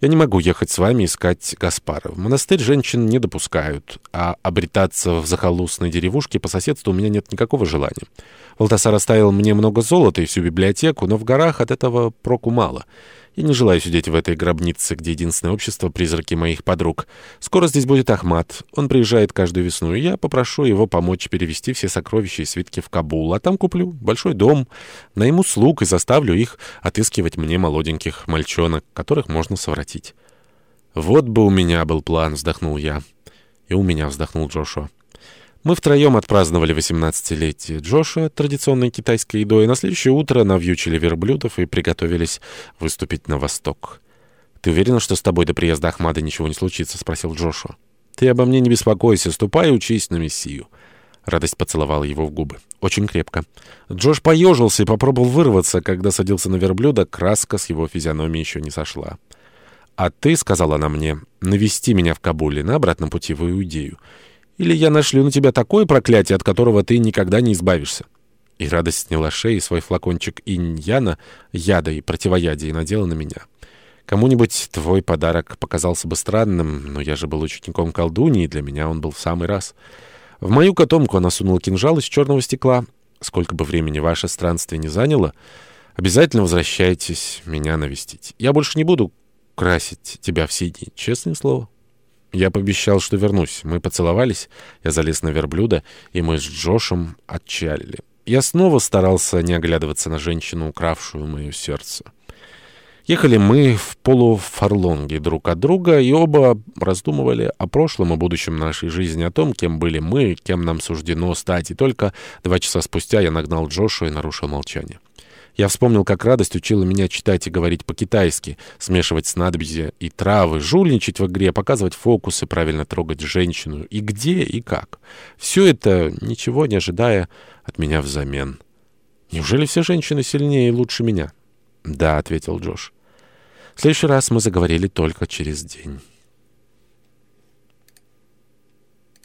Я не могу ехать с вами искать Гаспара. В монастырь женщин не допускают, а обретаться в захолустной деревушке по соседству у меня нет никакого желания. Валтасар оставил мне много золота и всю библиотеку, но в горах от этого проку мало. Я не желаю сидеть в этой гробнице, где единственное общество — призраки моих подруг. Скоро здесь будет Ахмат. Он приезжает каждую весну, и я попрошу его помочь перевести все сокровища и свитки в Кабул. А там куплю большой дом, найму слуг и заставлю их отыскивать мне молоденьких мальчонок, которых можно совратить. «Вот бы у меня был план», — вздохнул я. И у меня вздохнул Джошуа. Мы втроем отпраздновали 18-летие Джоша традиционной китайской едой, и на следующее утро навьючили верблюдов и приготовились выступить на восток. «Ты уверена, что с тобой до приезда Ахмада ничего не случится?» — спросил Джошуа. «Ты обо мне не беспокойся, ступай и учись на Мессию». Радость поцеловала его в губы. Очень крепко. Джош поежился и попробовал вырваться. Когда садился на верблюда, краска с его физиономии еще не сошла. «А ты, — сказала она мне, — навести меня в Кабуле на обратном пути в Иудею. Или я нашлю на тебя такое проклятие, от которого ты никогда не избавишься». И радость сняла шеи свой флакончик иньяна, яда и противоядия и надела на меня. Кому-нибудь твой подарок показался бы странным, но я же был учеником колдуньи, и для меня он был в самый раз. В мою котомку она сунула кинжал из черного стекла. Сколько бы времени ваше странствие не заняло, обязательно возвращайтесь меня навестить. Я больше не буду красить тебя все дни, честное слово». Я пообещал, что вернусь. Мы поцеловались, я залез на верблюда, и мы с Джошем отчалили. Я снова старался не оглядываться на женщину, укравшую мое сердце. Ехали мы в полуфарлонге друг от друга, и оба раздумывали о прошлом и будущем нашей жизни, о том, кем были мы, кем нам суждено стать. И только два часа спустя я нагнал Джошу и нарушил молчание. Я вспомнил, как радость учила меня читать и говорить по-китайски, смешивать снадобья и травы, жульничать в игре, показывать фокусы, правильно трогать женщину. И где, и как. Все это, ничего не ожидая от меня взамен. Неужели все женщины сильнее и лучше меня? «Да», — ответил Джош. В следующий раз мы заговорили только через день.